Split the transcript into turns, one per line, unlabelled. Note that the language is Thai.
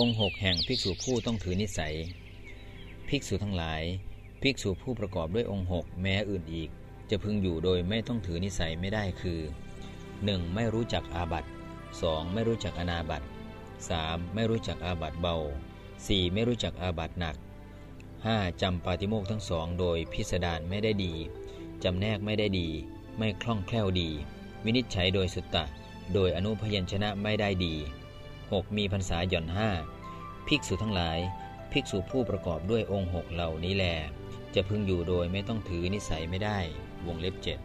องค์หกแห่งภิกษุผู้ต้องถือนิสัย ภิกษุทั้งหลาย ภิกษุผู้ประกอบด้วยองค์หกแม้อื่นอีก จะพึงอยู่โดยไม่ต้องถือนิสัยไม่ได้คือ 1. ไม่รู้จักอาบัต 2. ไม่รู้จักอนาบัต 3. ไม่รู้จักอาบัตเบา 4. ไม่รู้จักอาบัตหนัก 5. จำปาติโมกทั้งสองโดยพิสดารไม่ได้ดีจำแนกไม่ได้ดี ไม่คล่องแคล่วดี วินิจฉัยโดยสุตตะ โดยอนุพยัญชนะไม่ได้ดี 6. มีพรรษาหย่อนห้าภิกษุทั้งหลาย ภิกษุผู้ประกอบด้วยองค์หกเหล่านี้แล จะพึงอยู่โดยไม่ต้องถือนิสัยไม่ได้ วงเล็บเจ็ด